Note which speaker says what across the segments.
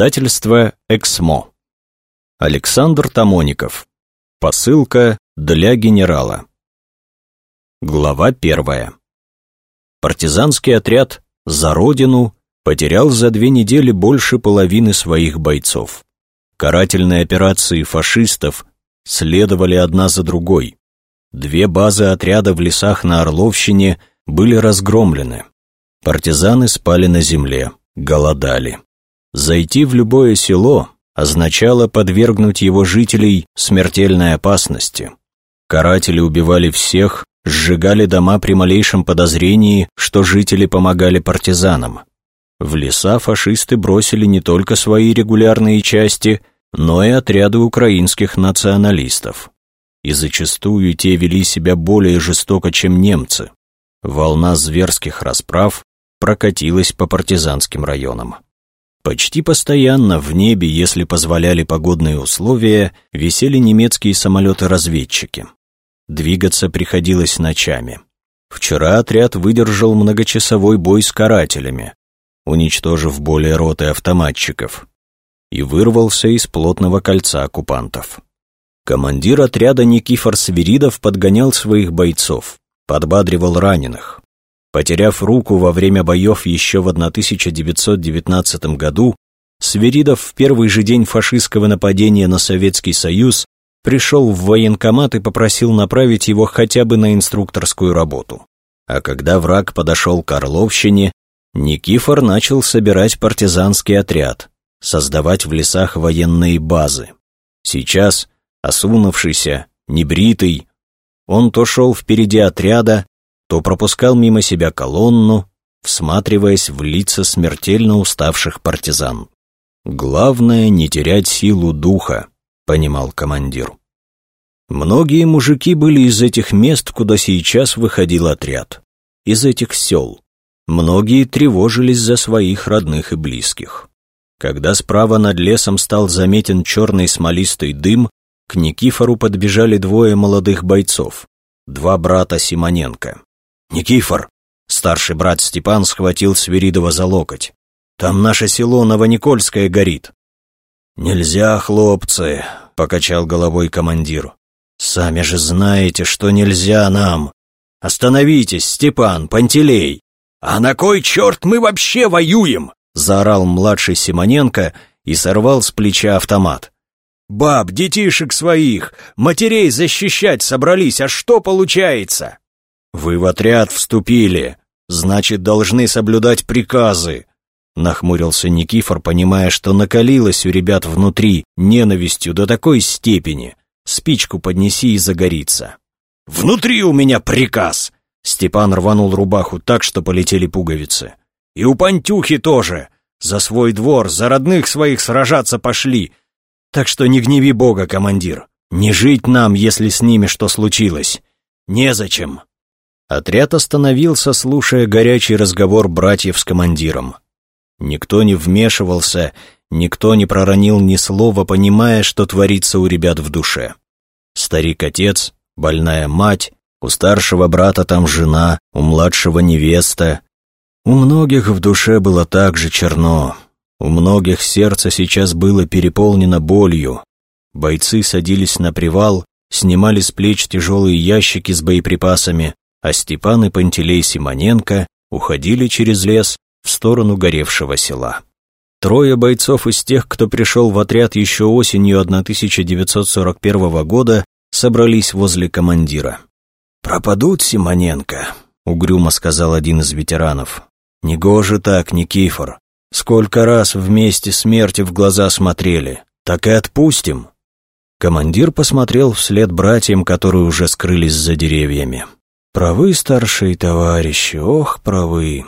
Speaker 1: Издательство «Эксмо». Александр Тамоников. Посылка для генерала. Глава первая. Партизанский отряд «За Родину» потерял за две недели больше половины своих бойцов. Карательные операции фашистов следовали одна за другой. Две базы отряда в лесах на Орловщине были разгромлены. Партизаны спали на земле, голодали. Зайти в любое село означало подвергнуть его жителей смертельной опасности. Каратели убивали всех, сжигали дома при малейшем подозрении, что жители помогали партизанам. В леса фашисты бросили не только свои регулярные части, но и отряды украинских националистов. И зачастую те вели себя более жестоко, чем немцы. Волна зверских расправ прокатилась по партизанским районам. Почти постоянно в небе, если позволяли погодные условия, висели немецкие самолеты-разведчики. Двигаться приходилось ночами. Вчера отряд выдержал многочасовой бой с карателями, уничтожив более роты автоматчиков, и вырвался из плотного кольца оккупантов. Командир отряда Никифор Свиридов подгонял своих бойцов, подбадривал раненых. Потеряв руку во время боев еще в 1919 году, Сверидов в первый же день фашистского нападения на Советский Союз пришел в военкомат и попросил направить его хотя бы на инструкторскую работу. А когда враг подошел к Орловщине, Никифор начал собирать партизанский отряд, создавать в лесах военные базы. Сейчас, осунувшийся, небритый, он то шел впереди отряда, то пропускал мимо себя колонну, всматриваясь в лица смертельно уставших партизан. «Главное — не терять силу духа», — понимал командир. Многие мужики были из этих мест, куда сейчас выходил отряд, из этих сел. Многие тревожились за своих родных и близких. Когда справа над лесом стал заметен черный смолистый дым, к Никифору подбежали двое молодых бойцов, два брата Симоненко. «Никифор!» Старший брат Степан схватил Свиридова за локоть. «Там наше село Новоникольское горит». «Нельзя, хлопцы!» — покачал головой командир. «Сами же знаете, что нельзя нам. Остановитесь, Степан, Пантелей!» «А на кой черт мы вообще воюем?» — заорал младший Симоненко и сорвал с плеча автомат. «Баб, детишек своих, матерей защищать собрались, а что получается?» «Вы в отряд вступили, значит, должны соблюдать приказы», нахмурился Никифор, понимая, что накалилось у ребят внутри ненавистью до такой степени. Спичку поднеси и загорится. «Внутри у меня приказ!» Степан рванул рубаху так, что полетели пуговицы. «И у Пантюхи тоже! За свой двор, за родных своих сражаться пошли! Так что не гневи Бога, командир! Не жить нам, если с ними что случилось! Незачем!» Отряд остановился, слушая горячий разговор братьев с командиром. Никто не вмешивался, никто не проронил ни слова, понимая, что творится у ребят в душе. Старик-отец, больная мать, у старшего брата там жена, у младшего невеста. У многих в душе было так же черно, у многих сердце сейчас было переполнено болью. Бойцы садились на привал, снимали с плеч тяжелые ящики с боеприпасами, а Степан и Пантелей Симоненко уходили через лес в сторону горевшего села. Трое бойцов из тех, кто пришел в отряд еще осенью 1941 года, собрались возле командира. «Пропадут, Симоненко», — угрюмо сказал один из ветеранов. «Негоже так, Никифор. Сколько раз вместе смерти в глаза смотрели. Так и отпустим». Командир посмотрел вслед братьям, которые уже скрылись за деревьями. Правы, старшие товарищи, ох, правы.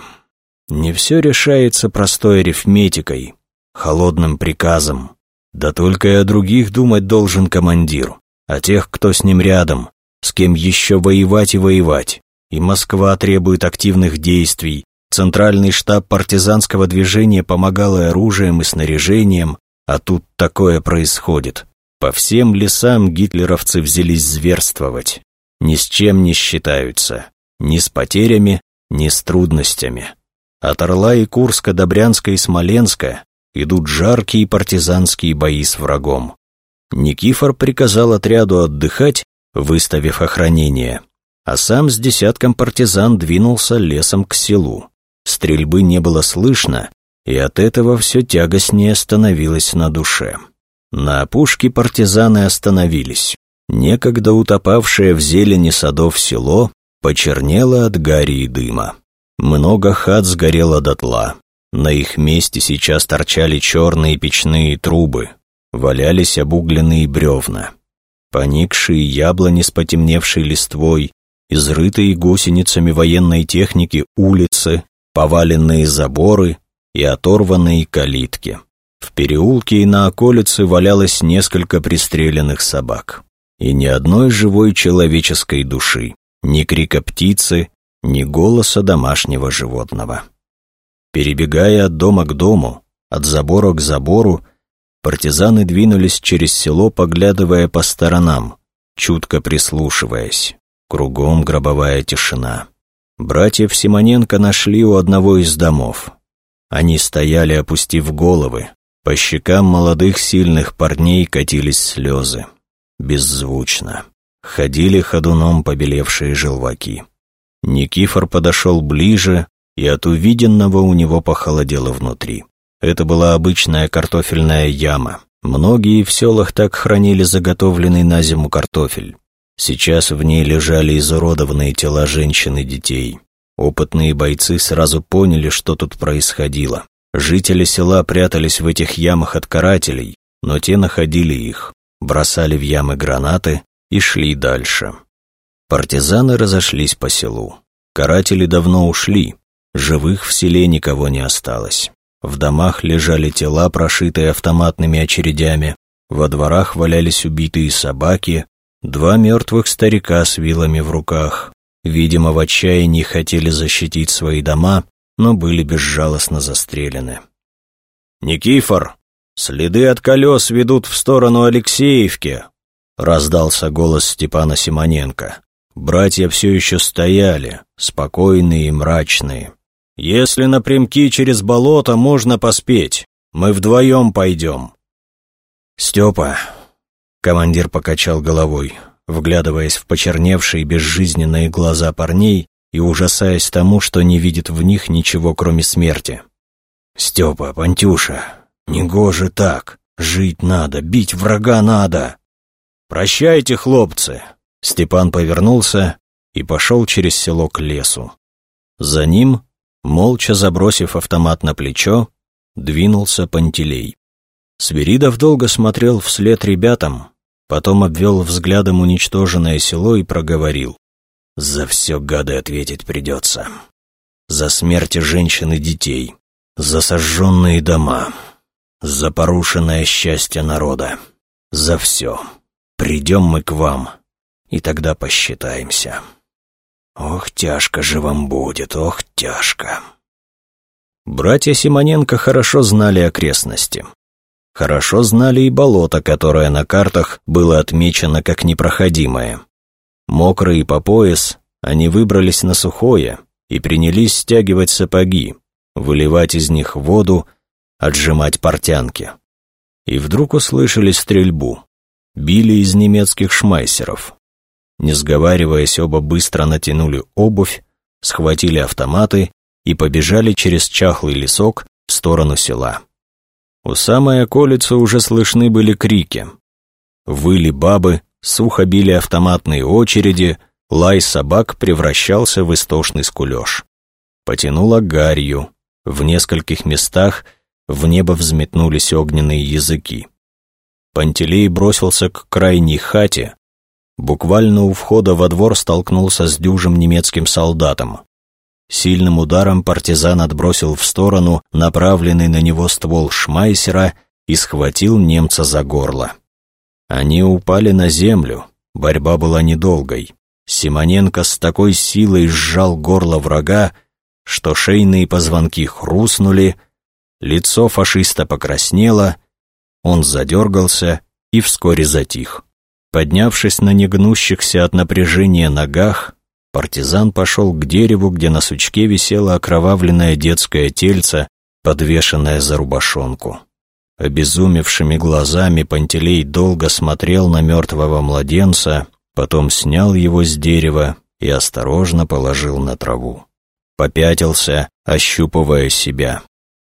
Speaker 1: Не все решается простой арифметикой, холодным приказом. Да только и о других думать должен командир, о тех, кто с ним рядом, с кем еще воевать и воевать. И Москва требует активных действий. Центральный штаб партизанского движения помогал и оружием, и снаряжением, а тут такое происходит. По всем лесам гитлеровцы взялись зверствовать ни с чем не считаются, ни с потерями, ни с трудностями. От Орла и Курска до Брянска и Смоленска идут жаркие партизанские бои с врагом. Никифор приказал отряду отдыхать, выставив охранение, а сам с десятком партизан двинулся лесом к селу. Стрельбы не было слышно, и от этого все тягостнее становилось на душе. На опушке партизаны остановились. Некогда утопавшее в зелени садов село почернело от гари и дыма. Много хат сгорело дотла. На их месте сейчас торчали черные печные трубы, валялись обугленные бревна. Поникшие яблони с потемневшей листвой, изрытые гусеницами военной техники улицы, поваленные заборы и оторванные калитки. В переулке и на околице валялось несколько пристреленных собак. И ни одной живой человеческой души, ни крика птицы, ни голоса домашнего животного. Перебегая от дома к дому, от забора к забору, партизаны двинулись через село, поглядывая по сторонам, чутко прислушиваясь. Кругом гробовая тишина. Братьев Симоненко нашли у одного из домов. Они стояли, опустив головы. По щекам молодых сильных парней катились слезы. Беззвучно. Ходили ходуном побелевшие желваки. Никифор подошел ближе, и от увиденного у него похолодело внутри. Это была обычная картофельная яма. Многие в селах так хранили заготовленный на зиму картофель. Сейчас в ней лежали изуродованные тела женщин и детей. Опытные бойцы сразу поняли, что тут происходило. Жители села прятались в этих ямах от карателей, но те находили их, бросали в ямы гранаты и шли дальше. Партизаны разошлись по селу. Каратели давно ушли, живых в селе никого не осталось. В домах лежали тела, прошитые автоматными очередями, во дворах валялись убитые собаки, два мертвых старика с вилами в руках. Видимо, в отчаянии хотели защитить свои дома, но были безжалостно застрелены. «Никифор, следы от колес ведут в сторону Алексеевки», — раздался голос Степана Симоненко. Братья все еще стояли, спокойные и мрачные. «Если напрямки через болото, можно поспеть. Мы вдвоем пойдем». «Степа», — командир покачал головой, вглядываясь в почерневшие безжизненные глаза парней и ужасаясь тому, что не видит в них ничего, кроме смерти. «Степа, Пантюша, негоже так. Жить надо, бить врага надо». «Прощайте, хлопцы», Степан повернулся и пошел через село к лесу. За ним, молча забросив автомат на плечо, двинулся Пантелей. Свиридов долго смотрел вслед ребятам, потом обвел взглядом уничтоженное село и проговорил. «За все гады ответить придется. За смерти женщин и детей, за сожженные дома, за порушенное счастье народа, за все. Придем мы к вам» и тогда посчитаемся. Ох, тяжко же вам будет, ох, тяжко. Братья Симоненко хорошо знали окрестности. Хорошо знали и болото, которое на картах было отмечено как непроходимое. Мокрые по пояс, они выбрались на сухое и принялись стягивать сапоги, выливать из них воду, отжимать портянки. И вдруг услышали стрельбу. Били из немецких шмайсеров. Не сговариваясь, оба быстро натянули обувь, схватили автоматы и побежали через чахлый лесок в сторону села. У самой околицы уже слышны были крики. Выли бабы, сухо били автоматные очереди, лай собак превращался в истошный скулеж. Потянуло гарью, в нескольких местах в небо взметнулись огненные языки. Пантелей бросился к крайней хате, буквально у входа во двор столкнулся с дюжим немецким солдатом. Сильным ударом партизан отбросил в сторону направленный на него ствол Шмайсера и схватил немца за горло. Они упали на землю, борьба была недолгой. Симоненко с такой силой сжал горло врага, что шейные позвонки хрустнули, лицо фашиста покраснело, он задергался и вскоре затих. Поднявшись на негнущихся от напряжения ногах, партизан пошел к дереву, где на сучке висело окровавленное детское тельце, подвешенное за рубашонку. Обезумевшими глазами Пантелей долго смотрел на мертвого младенца, потом снял его с дерева и осторожно положил на траву. Попятился, ощупывая себя.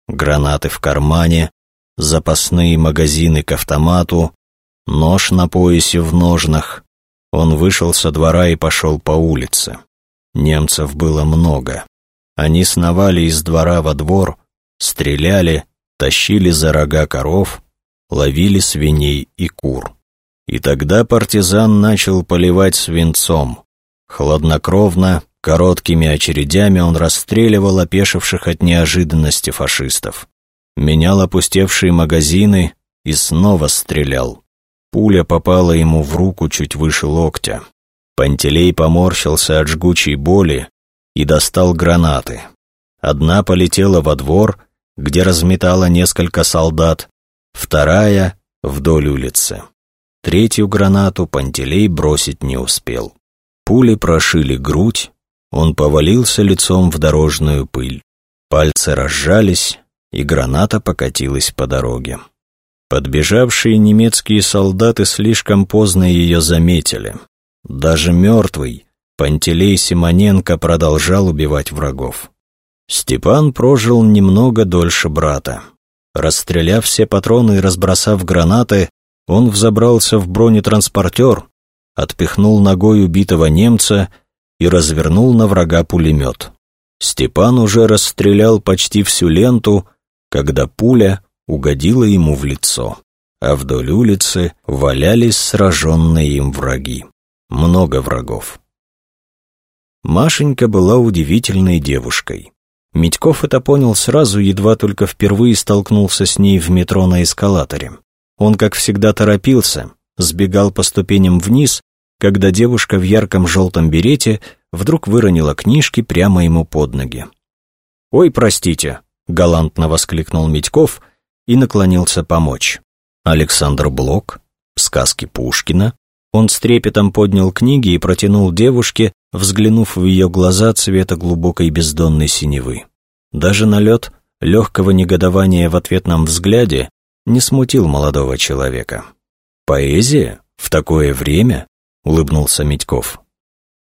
Speaker 1: Гранаты в кармане, запасные магазины к автомату, нож на поясе в ножнах. Он вышел со двора и пошел по улице. Немцев было много. Они сновали из двора во двор, стреляли, тащили за рога коров, ловили свиней и кур. И тогда партизан начал поливать свинцом. Хладнокровно, короткими очередями он расстреливал опешивших от неожиданности фашистов. Менял опустевшие магазины и снова стрелял. Пуля попала ему в руку чуть выше локтя. Пантелей поморщился от жгучей боли и достал гранаты. Одна полетела во двор, где разметала несколько солдат, вторая — вдоль улицы. Третью гранату Пантелей бросить не успел. Пули прошили грудь, он повалился лицом в дорожную пыль. Пальцы разжались, и граната покатилась по дороге. Подбежавшие немецкие солдаты слишком поздно ее заметили. Даже мертвый, Пантелей Симоненко продолжал убивать врагов. Степан прожил немного дольше брата. Расстреляв все патроны и разбросав гранаты, он взобрался в бронетранспортер, отпихнул ногой убитого немца и развернул на врага пулемет. Степан уже расстрелял почти всю ленту, когда пуля угодила ему в лицо, а вдоль улицы валялись сраженные им враги. Много врагов. Машенька была удивительной девушкой. Митьков это понял сразу, едва только впервые столкнулся с ней в метро на эскалаторе. Он, как всегда, торопился, сбегал по ступеням вниз, когда девушка в ярком желтом берете вдруг выронила книжки прямо ему под ноги. «Ой, простите», — галантно воскликнул Митьков и наклонился помочь. Александр Блок, сказки Пушкина. Он с трепетом поднял книги и протянул девушке, взглянув в ее глаза цвета глубокой бездонной синевы. Даже налет легкого негодования в ответном взгляде не смутил молодого человека. «Поэзия? В такое время?» — улыбнулся Митьков.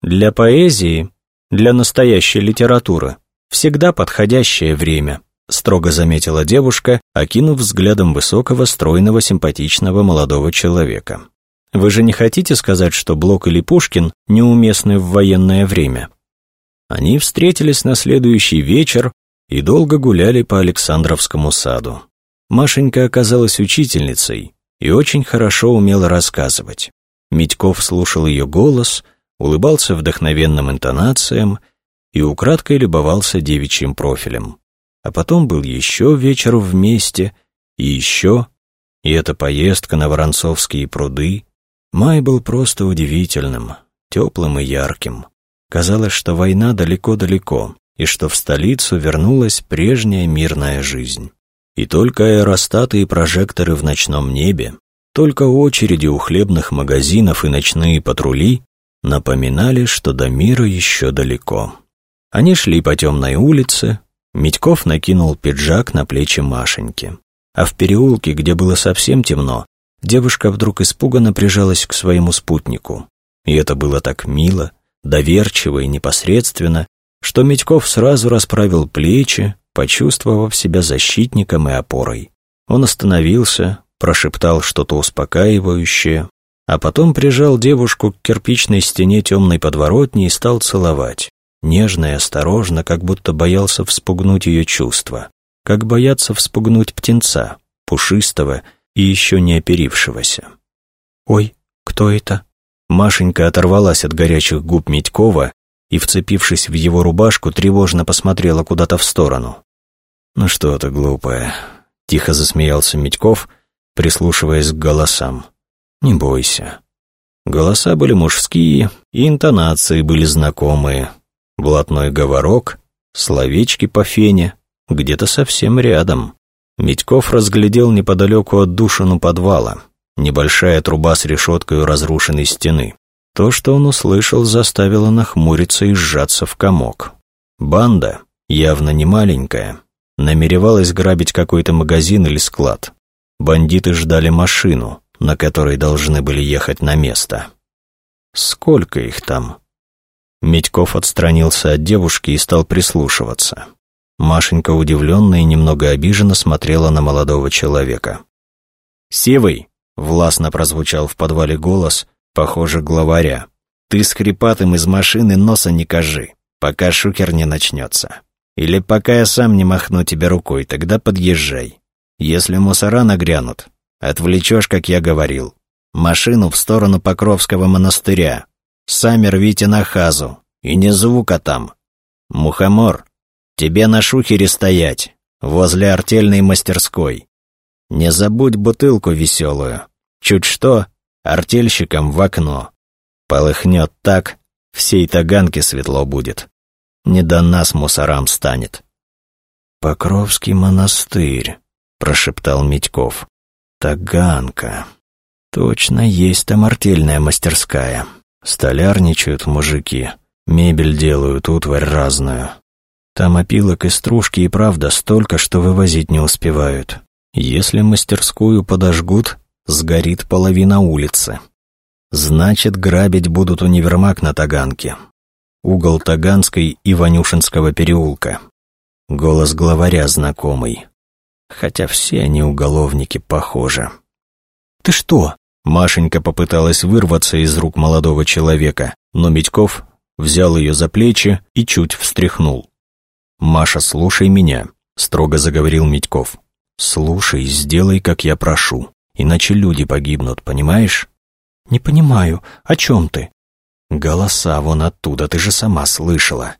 Speaker 1: «Для поэзии, для настоящей литературы, всегда подходящее время», строго заметила девушка, окинув взглядом высокого, стройного, симпатичного молодого человека. «Вы же не хотите сказать, что Блок или Пушкин неуместны в военное время?» Они встретились на следующий вечер и долго гуляли по Александровскому саду. Машенька оказалась учительницей и очень хорошо умела рассказывать. Митьков слушал ее голос, улыбался вдохновенным интонациям и украдкой любовался девичьим профилем. А потом был еще вечер вместе, и еще, и эта поездка на Воронцовские пруды. Май был просто удивительным, теплым и ярким. Казалось, что война далеко-далеко, и что в столицу вернулась прежняя мирная жизнь. И только аэростаты и прожекторы в ночном небе, только очереди у хлебных магазинов и ночные патрули напоминали, что до мира еще далеко. Они шли по темной улице, Митьков накинул пиджак на плечи Машеньки. А в переулке, где было совсем темно, девушка вдруг испуганно прижалась к своему спутнику. И это было так мило, доверчиво и непосредственно, что Митьков сразу расправил плечи, почувствовав себя защитником и опорой. Он остановился, прошептал что-то успокаивающее, а потом прижал девушку к кирпичной стене темной подворотни и стал целовать нежно и осторожно, как будто боялся вспугнуть ее чувства, как боятся вспугнуть птенца, пушистого и еще не оперившегося. «Ой, кто это?» Машенька оторвалась от горячих губ Митькова и, вцепившись в его рубашку, тревожно посмотрела куда-то в сторону. «Ну что ты, глупая?» — тихо засмеялся Митьков, прислушиваясь к голосам. «Не бойся». Голоса были мужские, и интонации были знакомые, блатной говорок, словечки по фене, где-то совсем рядом. Митьков разглядел неподалеку от душину подвала, небольшая труба с решеткой разрушенной стены. То, что он услышал, заставило нахмуриться и сжаться в комок. Банда, явно не маленькая, намеревалась грабить какой-то магазин или склад. Бандиты ждали машину, на которой должны были ехать на место. Сколько их там? Медьков отстранился от девушки и стал прислушиваться. Машенька удивленно и немного обиженно смотрела на молодого человека. «Севый!» — властно прозвучал в подвале голос, похоже, главаря. «Ты с хрипатым из машины носа не кажи, пока шукер не начнется. Или пока я сам не махну тебе рукой, тогда подъезжай. Если мусора нагрянут, отвлечешь, как я говорил. Машину в сторону Покровского монастыря. Сами рвите на хазу. И не звука там. Мухомор, тебе на шухере стоять, возле артельной мастерской. Не забудь бутылку веселую. Чуть что, артельщикам в окно. Полыхнет так, всей таганке светло будет. Не до нас мусорам станет. «Покровский монастырь», — прошептал Митьков. «Таганка». Точно есть там артельная мастерская. Столярничают мужики, мебель делают, утварь разную. Там опилок и стружки и правда столько, что вывозить не успевают. Если мастерскую подожгут, сгорит половина улицы. Значит, грабить будут универмаг на Таганке. Угол Таганской и Ванюшинского переулка. Голос главаря знакомый. Хотя все они уголовники похожи. «Ты что?» Машенька попыталась вырваться из рук молодого человека, но Митьков взял ее за плечи и чуть встряхнул. «Маша, слушай меня», — строго заговорил Митьков. «Слушай, сделай, как я прошу, иначе люди погибнут, понимаешь?» «Не понимаю, о чем ты?» «Голоса вон оттуда, ты же сама слышала.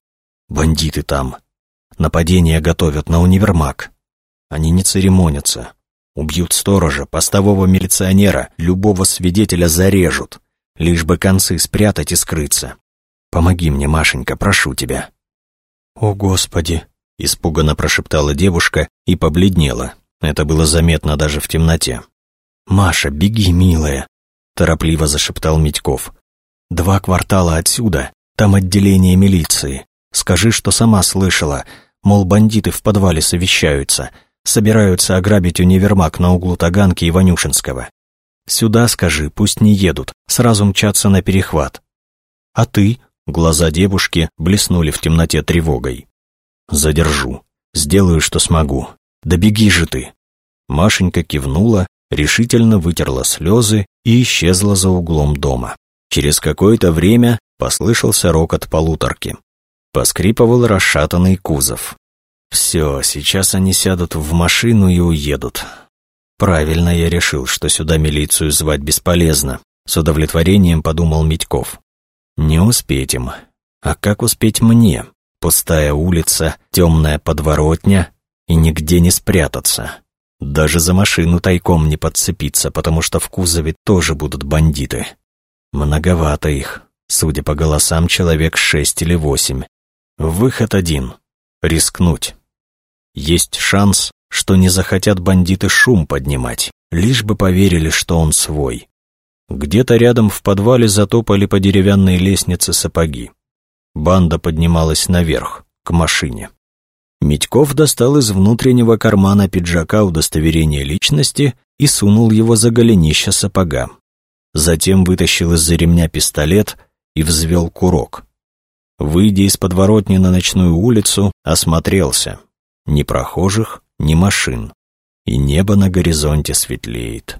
Speaker 1: Бандиты там. Нападение готовят на универмаг. Они не церемонятся, Убьют сторожа, постового милиционера, любого свидетеля зарежут, лишь бы концы спрятать и скрыться. Помоги мне, Машенька, прошу тебя». «О, Господи!» — испуганно прошептала девушка и побледнела. Это было заметно даже в темноте. «Маша, беги, милая!» — торопливо зашептал Митьков. «Два квартала отсюда, там отделение милиции. Скажи, что сама слышала, мол, бандиты в подвале совещаются. Собираются ограбить универмаг на углу Таганки и Ванюшинского. Сюда, скажи, пусть не едут, сразу мчатся на перехват. А ты? Глаза девушки блеснули в темноте тревогой. Задержу. Сделаю, что смогу. Да беги же ты. Машенька кивнула, решительно вытерла слезы и исчезла за углом дома. Через какое-то время послышался рокот полуторки. Поскрипывал расшатанный кузов. Все, сейчас они сядут в машину и уедут. Правильно я решил, что сюда милицию звать бесполезно. С удовлетворением подумал Митьков. Не успеть им. А как успеть мне? Пустая улица, темная подворотня и нигде не спрятаться. Даже за машину тайком не подцепиться, потому что в кузове тоже будут бандиты. Многовато их, судя по голосам, человек шесть или восемь. Выход один — рискнуть. Есть шанс, что не захотят бандиты шум поднимать, лишь бы поверили, что он свой. Где-то рядом в подвале затопали по деревянной лестнице сапоги. Банда поднималась наверх, к машине. Митьков достал из внутреннего кармана пиджака удостоверение личности и сунул его за голенище сапога. Затем вытащил из-за ремня пистолет и взвел курок. Выйдя из подворотни на ночную улицу, осмотрелся. Ни прохожих, ни машин. И небо на горизонте светлеет.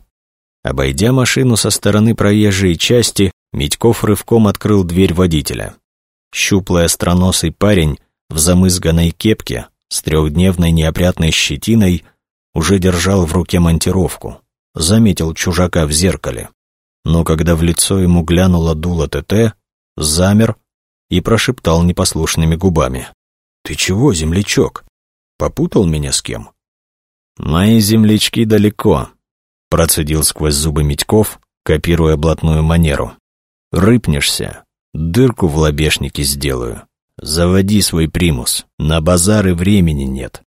Speaker 1: Обойдя машину со стороны проезжей части, Митьков рывком открыл дверь водителя. Щуплый остроносый парень в замызганной кепке с трехдневной неопрятной щетиной уже держал в руке монтировку. Заметил чужака в зеркале. Но когда в лицо ему глянуло дуло ТТ, замер и прошептал непослушными губами. «Ты чего, землячок?» Попутал меня с кем? Мои землячки далеко, процедил сквозь зубы Митьков, копируя блатную манеру. Рыпнешься, дырку в лобешнике сделаю. Заводи свой примус, на базары времени нет.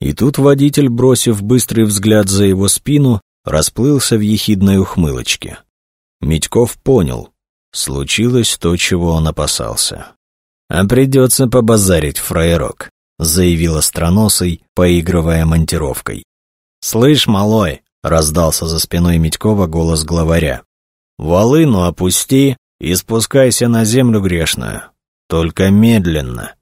Speaker 1: И тут водитель, бросив быстрый взгляд за его спину, расплылся в ехидной ухмылочке. Митьков понял, случилось то, чего он опасался. А придется побазарить, фраерок. — заявил остроносый, поигрывая монтировкой. «Слышь, малой, раздался за спиной Митькова голос главаря. «Волыну опусти и спускайся на землю грешную. Только медленно».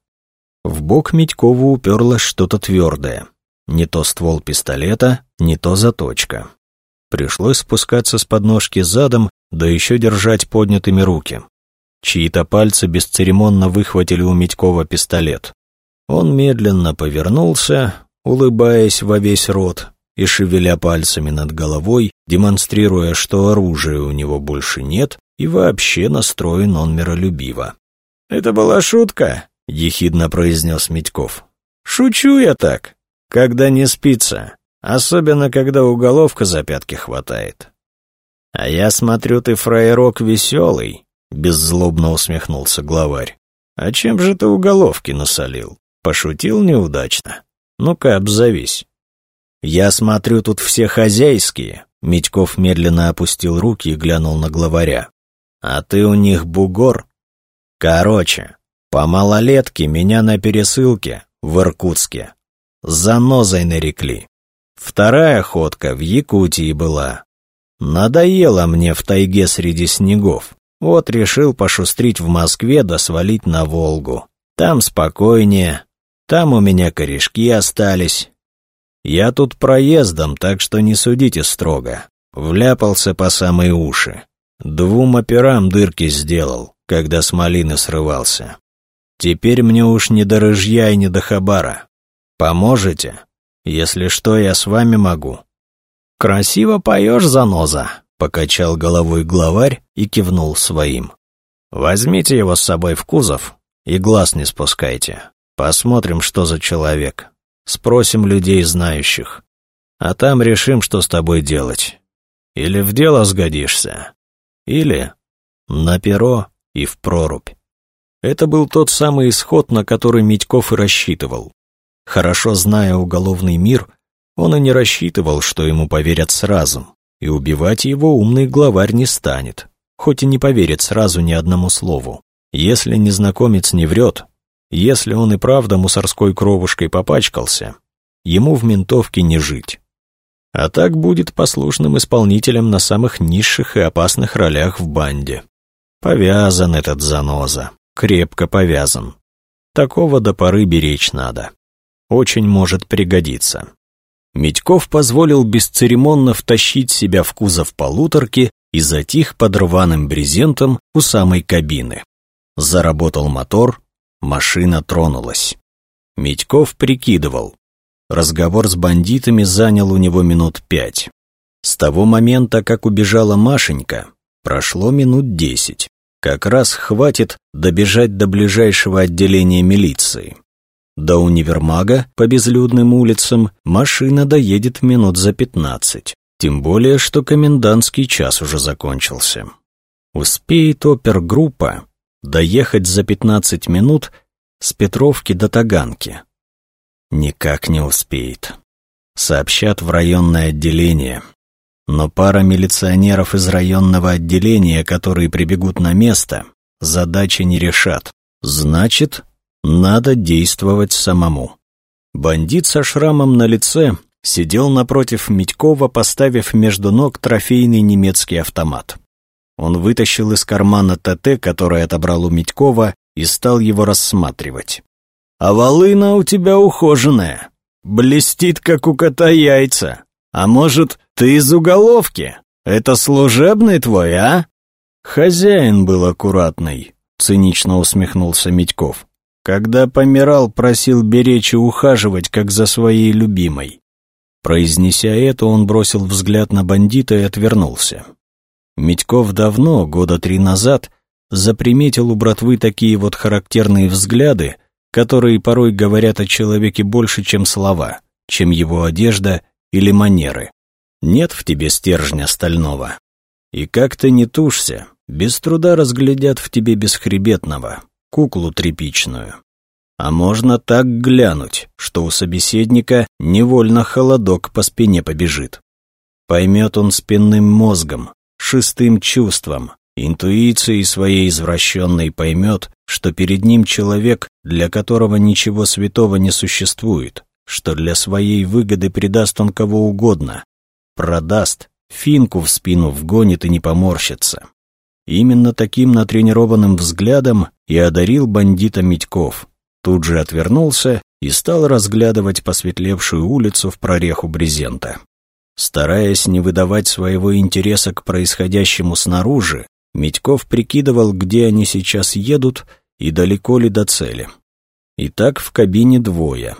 Speaker 1: В бок Митькову уперлось что-то твердое. Не то ствол пистолета, не то заточка. Пришлось спускаться с подножки задом, да еще держать поднятыми руки. Чьи-то пальцы бесцеремонно выхватили у Митькова пистолет. Он медленно повернулся, улыбаясь во весь рот и шевеля пальцами над головой, демонстрируя, что оружия у него больше нет и вообще настроен он миролюбиво. «Это была шутка», — ехидно произнес Митьков. «Шучу я так, когда не спится, особенно когда уголовка за пятки хватает». «А я смотрю, ты фраерок веселый», — беззлобно усмехнулся главарь. «А чем же ты уголовки насолил? Пошутил неудачно? Ну-ка, обзовись». «Я смотрю, тут все хозяйские», — Митьков медленно опустил руки и глянул на главаря. «А ты у них бугор?» «Короче, по малолетке меня на пересылке в Иркутске занозой нарекли. Вторая ходка в Якутии была. Надоело мне в тайге среди снегов. Вот решил пошустрить в Москве да свалить на Волгу. Там спокойнее, там у меня корешки остались. Я тут проездом, так что не судите строго. Вляпался по самые уши. Двум операм дырки сделал, когда с малины срывался. Теперь мне уж не до рыжья и не до хабара. Поможете? Если что, я с вами могу. Красиво поешь, заноза, покачал головой главарь и кивнул своим. Возьмите его с собой в кузов и глаз не спускайте. Посмотрим, что за человек. Спросим людей знающих. А там решим, что с тобой делать. Или в дело сгодишься. Или на перо и в прорубь. Это был тот самый исход, на который Митьков и рассчитывал. Хорошо зная уголовный мир, он и не рассчитывал, что ему поверят сразу, и убивать его умный главарь не станет, хоть и не поверит сразу ни одному слову. Если незнакомец не врет, если он и правда мусорской кровушкой попачкался, ему в ментовке не жить. А так будет послушным исполнителем на самых низших и опасных ролях в банде. Повязан этот заноза, крепко повязан. Такого до поры беречь надо. Очень может пригодиться. Медьков позволил бесцеремонно втащить себя в кузов полуторки и затих под рваным брезентом у самой кабины. Заработал мотор, Машина тронулась. Митьков прикидывал. Разговор с бандитами занял у него минут пять. С того момента, как убежала Машенька, прошло минут десять. Как раз хватит добежать до ближайшего отделения милиции. До универмага по безлюдным улицам машина доедет минут за пятнадцать. Тем более, что комендантский час уже закончился. Успеет опергруппа доехать за 15 минут с Петровки до Таганки. Никак не успеет. Сообщат в районное отделение. Но пара милиционеров из районного отделения, которые прибегут на место, задачи не решат. Значит, надо действовать самому. Бандит со шрамом на лице сидел напротив Митькова, поставив между ног трофейный немецкий автомат. Он вытащил из кармана ТТ, который отобрал у Митькова, и стал его рассматривать. «А волына у тебя ухоженная, блестит, как у кота яйца. А может, ты из уголовки? Это служебный твой, а?» «Хозяин был аккуратный», — цинично усмехнулся Митьков. «Когда помирал, просил беречь и ухаживать, как за своей любимой». Произнеся это, он бросил взгляд на бандита и отвернулся. Митьков давно, года три назад, заприметил у братвы такие вот характерные взгляды, которые порой говорят о человеке больше, чем слова, чем его одежда или манеры. Нет в тебе стержня стального. И как ты не тушься, без труда разглядят в тебе бесхребетного, куклу тряпичную. А можно так глянуть, что у собеседника невольно холодок по спине побежит. Поймет он спинным мозгом, шестым чувством, интуицией своей извращенной поймет, что перед ним человек, для которого ничего святого не существует, что для своей выгоды предаст он кого угодно, продаст, финку в спину вгонит и не поморщится. Именно таким натренированным взглядом и одарил бандита Митьков. Тут же отвернулся и стал разглядывать посветлевшую улицу в прореху брезента. Стараясь не выдавать своего интереса к происходящему снаружи, Митьков прикидывал, где они сейчас едут и далеко ли до цели. Итак, в кабине двое.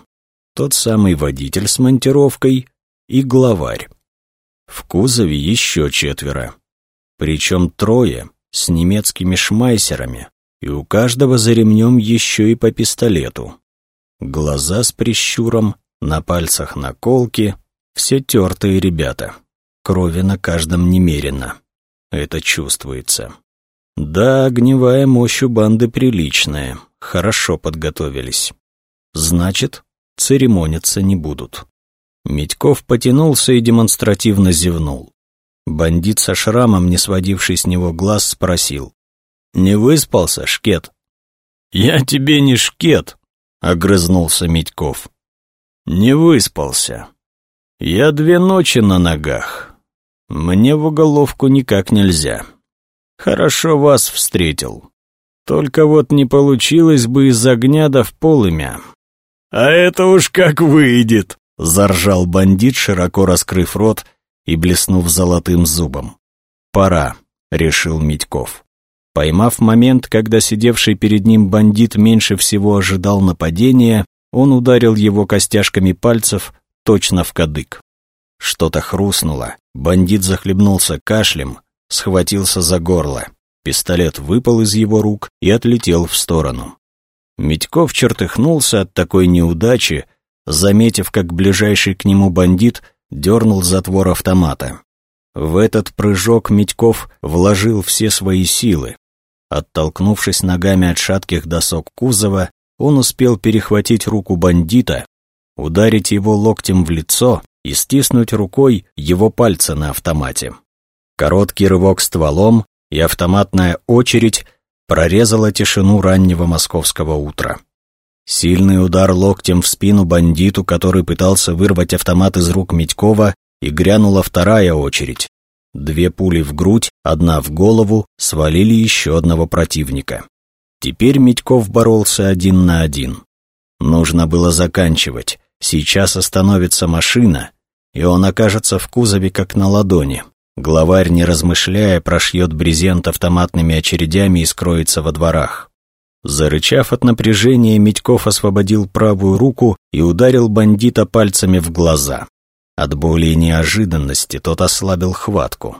Speaker 1: Тот самый водитель с монтировкой и главарь. В кузове еще четверо. Причем трое с немецкими шмайсерами, и у каждого за ремнем еще и по пистолету. Глаза с прищуром, на пальцах наколки, все тертые ребята. Крови на каждом немерено. Это чувствуется. Да, огневая мощь у банды приличная, хорошо подготовились. Значит, церемониться не будут. Медьков потянулся и демонстративно зевнул. Бандит со шрамом, не сводивший с него глаз, спросил. «Не выспался, Шкет?» «Я тебе не Шкет», — огрызнулся Медьков. «Не выспался. Я две ночи на ногах. Мне в уголовку никак нельзя. Хорошо вас встретил. Только вот не получилось бы из огня да в полымя». «А это уж как выйдет», Заржал бандит, широко раскрыв рот и блеснув золотым зубом. «Пора», — решил Митьков. Поймав момент, когда сидевший перед ним бандит меньше всего ожидал нападения, он ударил его костяшками пальцев точно в кадык. Что-то хрустнуло, бандит захлебнулся кашлем, схватился за горло. Пистолет выпал из его рук и отлетел в сторону. Митьков чертыхнулся от такой неудачи, заметив, как ближайший к нему бандит дернул затвор автомата. В этот прыжок Митьков вложил все свои силы. Оттолкнувшись ногами от шатких досок кузова, он успел перехватить руку бандита, ударить его локтем в лицо и стиснуть рукой его пальцы на автомате. Короткий рывок стволом и автоматная очередь прорезала тишину раннего московского утра. Сильный удар локтем в спину бандиту, который пытался вырвать автомат из рук Митькова, и грянула вторая очередь. Две пули в грудь, одна в голову, свалили еще одного противника. Теперь Митьков боролся один на один. Нужно было заканчивать. Сейчас остановится машина, и он окажется в кузове как на ладони. Главарь, не размышляя, прошьет брезент автоматными очередями и скроется во дворах. Зарычав от напряжения, Митьков освободил правую руку и ударил бандита пальцами в глаза. От боли и неожиданности тот ослабил хватку.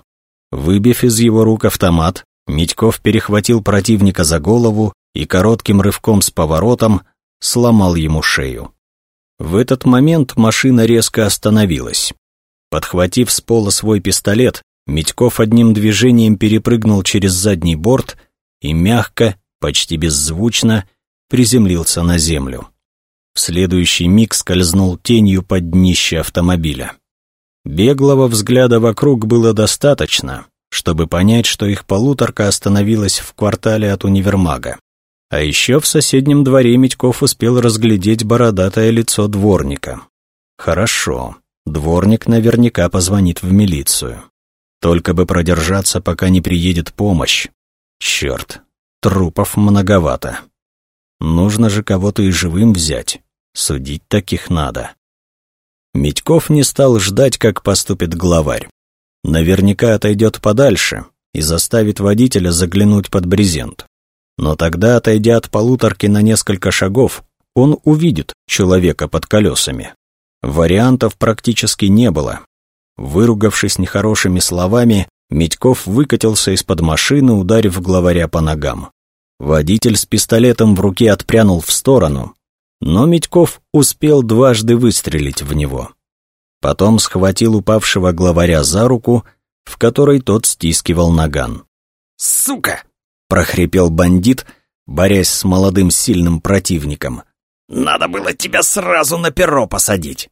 Speaker 1: Выбив из его рук автомат, Митьков перехватил противника за голову и коротким рывком с поворотом сломал ему шею. В этот момент машина резко остановилась. Подхватив с пола свой пистолет, Митьков одним движением перепрыгнул через задний борт и мягко, почти беззвучно приземлился на землю. В следующий миг скользнул тенью под днище автомобиля. Беглого взгляда вокруг было достаточно, чтобы понять, что их полуторка остановилась в квартале от универмага. А еще в соседнем дворе Митьков успел разглядеть бородатое лицо дворника. Хорошо, дворник наверняка позвонит в милицию. Только бы продержаться, пока не приедет помощь. Черт, Трупов многовато. Нужно же кого-то и живым взять. Судить таких надо. Митьков не стал ждать, как поступит главарь. Наверняка отойдет подальше и заставит водителя заглянуть под брезент. Но тогда, отойдя от полуторки на несколько шагов, он увидит человека под колесами. Вариантов практически не было. Выругавшись нехорошими словами, Митьков выкатился из-под машины, ударив главаря по ногам. Водитель с пистолетом в руке отпрянул в сторону, но Митьков успел дважды выстрелить в него. Потом схватил упавшего главаря за руку, в которой тот стискивал наган.
Speaker 2: «Сука!»
Speaker 1: — прохрипел бандит, борясь с молодым сильным противником.
Speaker 2: «Надо было тебя сразу на перо посадить!»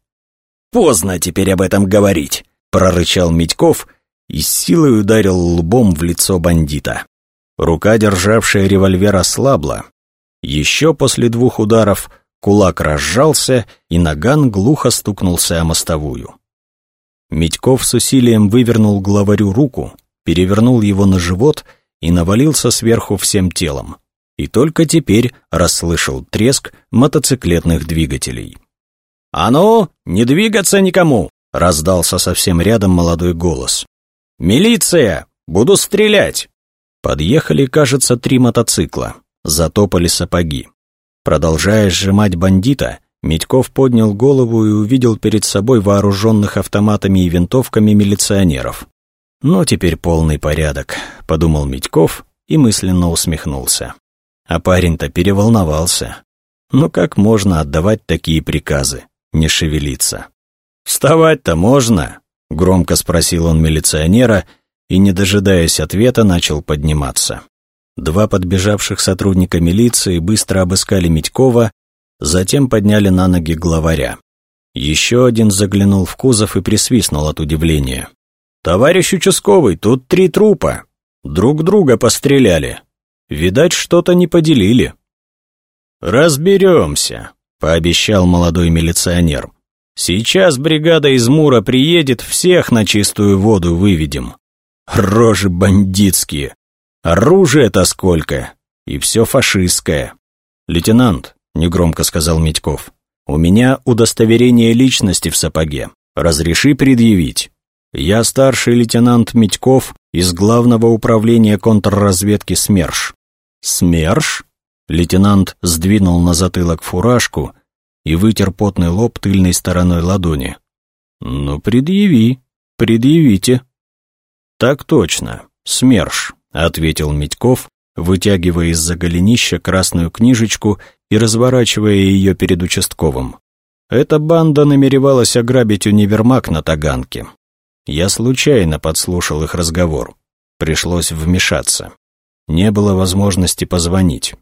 Speaker 1: «Поздно теперь об этом говорить!» — прорычал Митьков и силой ударил лбом в лицо бандита. Рука, державшая револьвер, ослабла. Еще после двух ударов кулак разжался, и наган глухо стукнулся о мостовую. Митьков с усилием вывернул главарю руку, перевернул его на живот и навалился сверху всем телом. И только теперь расслышал треск мотоциклетных двигателей. «А ну, не двигаться никому!» — раздался совсем рядом молодой голос. «Милиция! Буду стрелять!» Подъехали, кажется, три мотоцикла. Затопали сапоги. Продолжая сжимать бандита, Митьков поднял голову и увидел перед собой вооруженных автоматами и винтовками милиционеров. «Ну, теперь полный порядок», — подумал Митьков и мысленно усмехнулся. А парень-то переволновался. Ну как можно отдавать такие приказы, не шевелиться? «Вставать-то можно?» — громко спросил он милиционера и, не дожидаясь ответа, начал подниматься. Два подбежавших сотрудника милиции быстро обыскали Митькова, затем подняли на ноги главаря. Еще один заглянул в кузов и присвистнул от удивления. «Товарищ участковый, тут три трупа. Друг друга постреляли. Видать, что-то не поделили». «Разберемся», — пообещал молодой милиционер. «Сейчас бригада из Мура приедет, всех на чистую воду выведем. Рожи бандитские. Оружие-то сколько. И все фашистское. Лейтенант, негромко сказал Митьков, у меня удостоверение личности в сапоге. Разреши предъявить. Я старший лейтенант Митьков из Главного управления контрразведки СМЕРШ. СМЕРШ? Лейтенант сдвинул на затылок фуражку и вытер потный лоб тыльной стороной ладони. «Ну, предъяви, предъявите». «Так точно, СМЕРШ», — ответил Митьков, вытягивая из-за голенища красную книжечку и разворачивая ее перед участковым. Эта банда намеревалась ограбить универмаг на Таганке. Я случайно подслушал их разговор. Пришлось вмешаться. Не было возможности позвонить.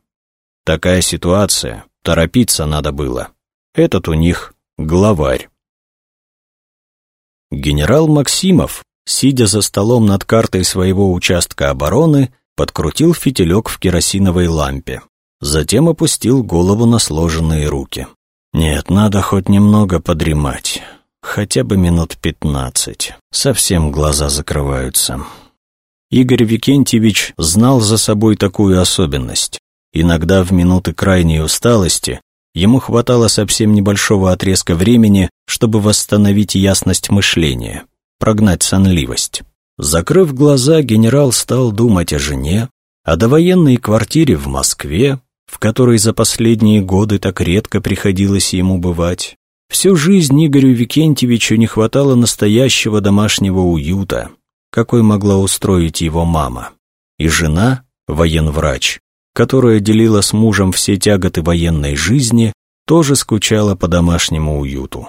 Speaker 1: Такая ситуация, торопиться надо было. Этот у них главарь. Генерал Максимов, сидя за столом над картой своего участка обороны, подкрутил фитилек в керосиновой лампе. Затем опустил голову на сложенные руки. «Нет, надо хоть немного подремать. Хотя бы минут пятнадцать. Совсем глаза закрываются». Игорь Викентьевич знал за собой такую особенность. Иногда в минуты крайней усталости ему хватало совсем небольшого отрезка времени, чтобы восстановить ясность мышления прогнать сонливость. Закрыв глаза, генерал стал думать о жене, о довоенной квартире в Москве, в которой за последние годы так редко приходилось ему бывать. Всю жизнь Игорю Викентьевичу не хватало настоящего домашнего уюта, какой могла устроить его мама. И жена, военврач, которая делила с мужем все тяготы военной жизни, тоже скучала по домашнему уюту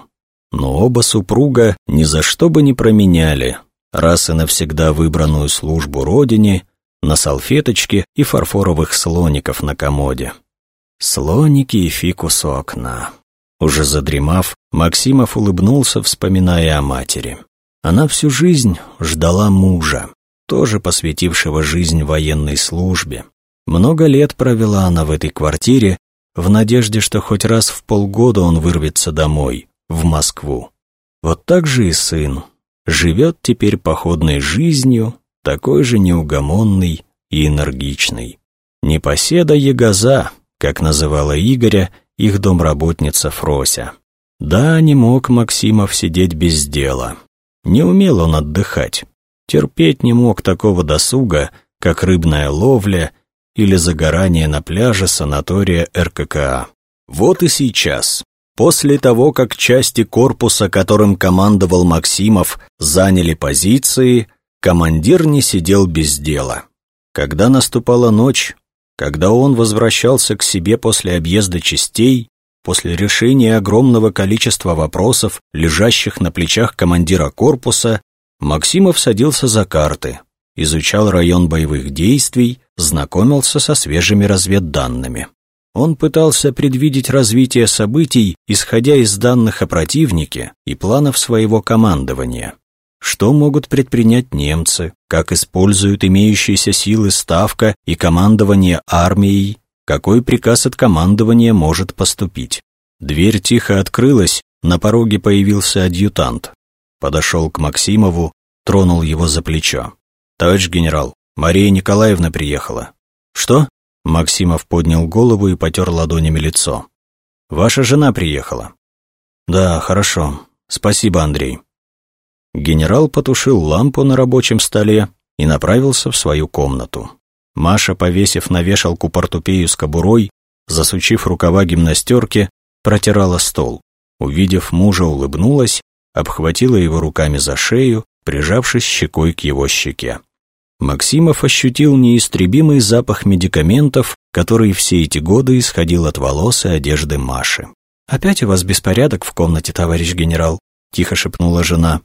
Speaker 1: но оба супруга ни за что бы не променяли раз и навсегда выбранную службу родине на салфеточке и фарфоровых слоников на комоде. Слоники и фикус у окна. Уже задремав, Максимов улыбнулся, вспоминая о матери. Она всю жизнь ждала мужа, тоже посвятившего жизнь военной службе. Много лет провела она в этой квартире, в надежде, что хоть раз в полгода он вырвется домой, в Москву. Вот так же и сын живет теперь походной жизнью, такой же неугомонный и энергичный. Непоседа Ягоза, как называла Игоря их домработница Фрося. Да, не мог Максимов сидеть без дела. Не умел он отдыхать. Терпеть не мог такого досуга, как рыбная ловля или загорание на пляже санатория РККА. Вот и сейчас, После того, как части корпуса, которым командовал Максимов, заняли позиции, командир не сидел без дела. Когда наступала ночь, когда он возвращался к себе после объезда частей, после решения огромного количества вопросов, лежащих на плечах командира корпуса, Максимов садился за карты, изучал район боевых действий, знакомился со свежими разведданными. Он пытался предвидеть развитие событий, исходя из данных о противнике и планов своего командования. Что могут предпринять немцы, как используют имеющиеся силы Ставка и командование армией, какой приказ от командования может поступить. Дверь тихо открылась, на пороге появился адъютант. подошел к Максимову, тронул его за плечо. «Товарищ генерал, Мария Николаевна приехала». «Что?» Максимов поднял голову и потер ладонями лицо. «Ваша жена приехала». «Да, хорошо. Спасибо, Андрей». Генерал потушил лампу на рабочем столе и направился в свою комнату. Маша, повесив на вешалку портупею с кобурой, засучив рукава гимнастерки, протирала стол. Увидев мужа, улыбнулась, обхватила его руками за шею, прижавшись щекой к его щеке. Максимов ощутил неистребимый запах медикаментов, который все эти годы исходил от волос и одежды Маши. «Опять у вас беспорядок в комнате, товарищ генерал», — тихо шепнула жена.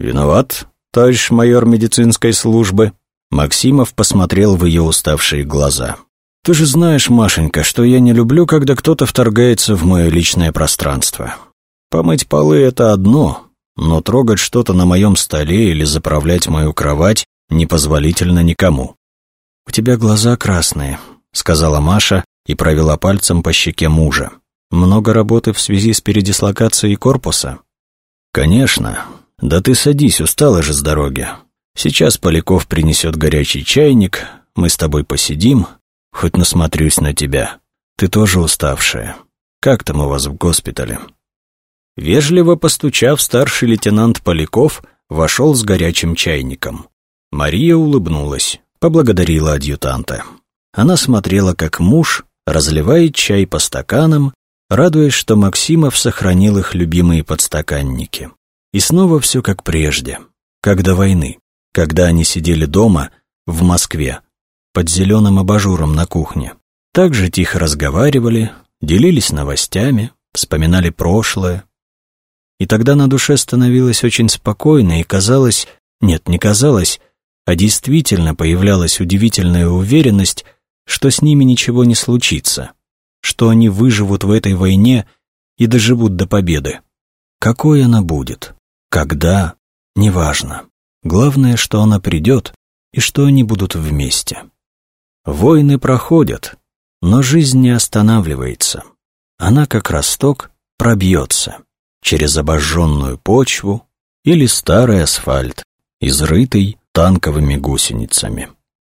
Speaker 1: «Виноват, товарищ майор медицинской службы». Максимов посмотрел в ее уставшие глаза. «Ты же знаешь, Машенька, что я не люблю, когда кто-то вторгается в мое личное пространство. Помыть полы — это одно, но трогать что-то на моем столе или заправлять мою кровать непозволительно никому». «У тебя глаза красные», — сказала Маша и провела пальцем по щеке мужа. «Много работы в связи с передислокацией корпуса?» «Конечно. Да ты садись, устала же с дороги. Сейчас Поляков принесет горячий чайник, мы с тобой посидим, хоть насмотрюсь на тебя. Ты тоже уставшая. Как там у вас в госпитале?» Вежливо постучав, старший лейтенант Поляков вошел с горячим чайником. Мария улыбнулась, поблагодарила адъютанта. Она смотрела, как муж разливает чай по стаканам, радуясь, что Максимов сохранил их любимые подстаканники. И снова все как прежде, как до войны, когда они сидели дома, в Москве, под зеленым абажуром на кухне. Так же тихо разговаривали, делились новостями, вспоминали прошлое. И тогда на душе становилось очень спокойно и казалось, нет, не казалось, а действительно появлялась удивительная уверенность, что с ними ничего не случится, что они выживут в этой войне и доживут до победы. Какой она будет? Когда? Неважно. Главное, что она придет и что они будут вместе. Войны проходят, но жизнь не останавливается. Она, как росток, пробьется через обожженную почву или старый асфальт, изрытый танковыми гусеницами.